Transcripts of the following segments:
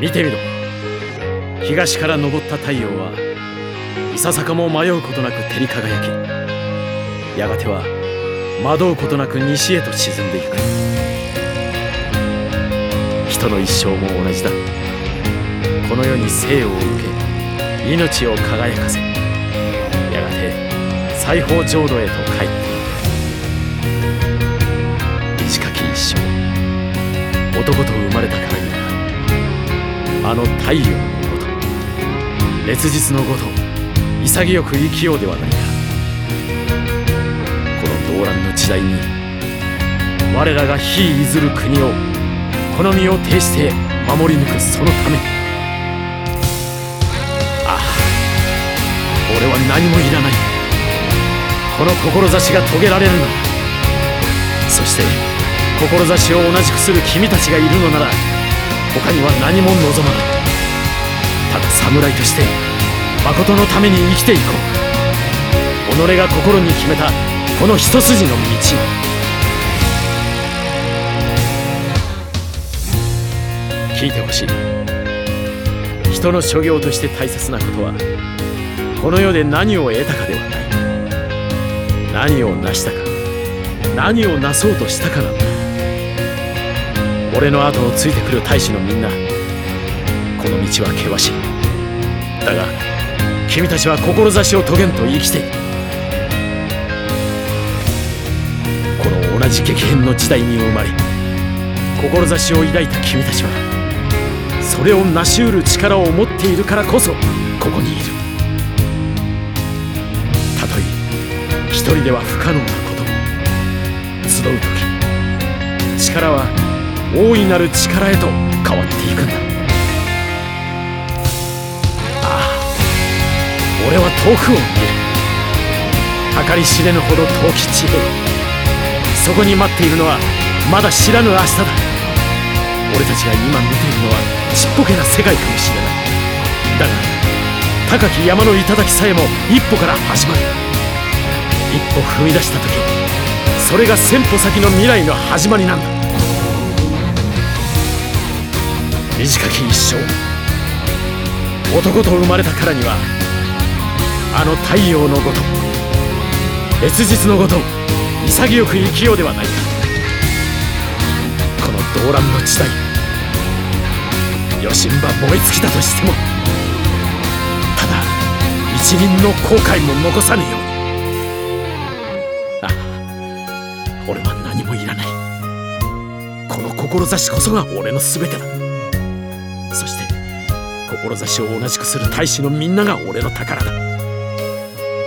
見てみろ。東から昇った太陽はいささかも迷うことなく照り輝きやがては惑うことなく西へと沈んでいく。人の一生も同じだ。この世に生を受け命を輝かせやがて西方浄土へと帰っていく。短き一生男と生まれたからにはあの太陽のごと。烈日のごと潔く生きようではないか。この動乱の時代に我らが非いずる国をこの身を挺して守り抜くそのため。ああ俺は何もいらない。この志が遂げられるならそして志を同じくする君たちがいるのなら他には何も望まない。ただ侍として誠のために生きていこう。己が心に決めたこの一筋の道。聞いてほしい。人の所業として大切なことはこの世で何を得たかではない。何を成したか。何をなそうとしたかなんだ俺の後をついてくる大使のみんな。この道は険しい。だが君たちは志を遂げんと生きている。この同じ激変の時代に生まれ志を抱いた君たちはそれを成し得る力を持っているからこそここにいる。たとえ一人では不可能なことも集う時力は大いなる力へと変わっていくんだ。ああ俺は遠くを見る。計り知れぬほど遠き地平。そこに待っているのはまだ知らぬ明日だ。俺たちが今見ているのはちっぽけな世界かもしれない。だが高き山の頂さえも一歩から始まる。一歩踏み出した時それが千歩先の未来の始まりなんだ。短き一生。男と生まれたからにはあの太陽のごと烈日のごと潔く生きようではないか。この動乱の時代余震ば燃え尽きたとしてもただ一輪の後悔も残さぬよう。にああ俺は何もいらない。この志こそが俺の全てだ。そして志を同じくする大使のみんなが俺の宝だ。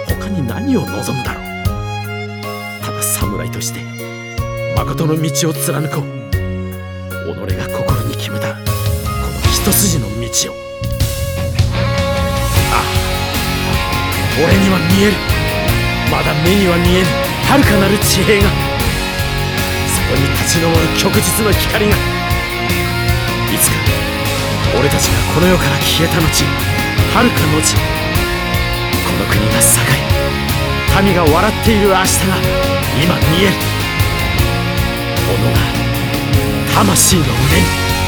他に何を望むだろう。ただ侍として誠の道を貫こう。己が心に決めたこの一筋の道を。ああ俺には見える。まだ目には見えぬ。遥かなる地平が。そこに立ち上る旭日の光が。いつか俺たちがこの世から消えた後遥か後この国が栄え民が笑っている明日が今見える。己が魂の上に。